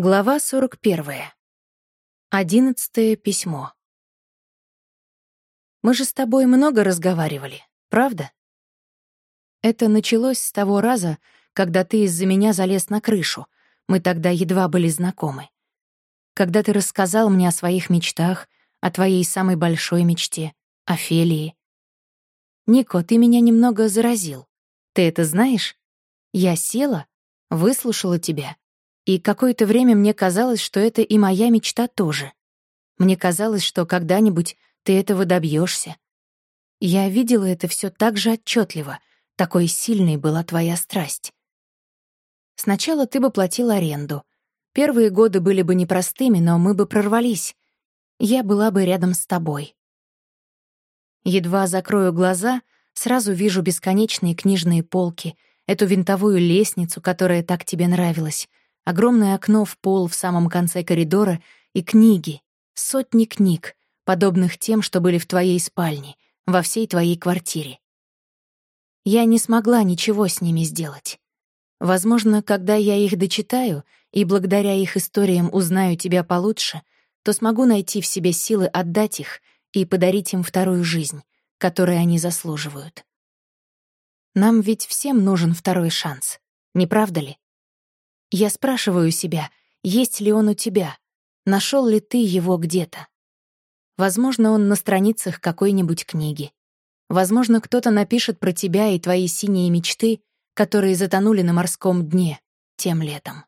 Глава 41. Одиннадцатое письмо. Мы же с тобой много разговаривали, правда? Это началось с того раза, когда ты из-за меня залез на крышу. Мы тогда едва были знакомы. Когда ты рассказал мне о своих мечтах, о твоей самой большой мечте, о Фелии. Нико, ты меня немного заразил. Ты это знаешь? Я села, выслушала тебя и какое-то время мне казалось, что это и моя мечта тоже. Мне казалось, что когда-нибудь ты этого добьешься. Я видела это все так же отчетливо, такой сильной была твоя страсть. Сначала ты бы платил аренду. Первые годы были бы непростыми, но мы бы прорвались. Я была бы рядом с тобой. Едва закрою глаза, сразу вижу бесконечные книжные полки, эту винтовую лестницу, которая так тебе нравилась, огромное окно в пол в самом конце коридора и книги, сотни книг, подобных тем, что были в твоей спальне, во всей твоей квартире. Я не смогла ничего с ними сделать. Возможно, когда я их дочитаю и благодаря их историям узнаю тебя получше, то смогу найти в себе силы отдать их и подарить им вторую жизнь, которую они заслуживают. Нам ведь всем нужен второй шанс, не правда ли? Я спрашиваю себя, есть ли он у тебя, нашел ли ты его где-то. Возможно, он на страницах какой-нибудь книги. Возможно, кто-то напишет про тебя и твои синие мечты, которые затонули на морском дне тем летом.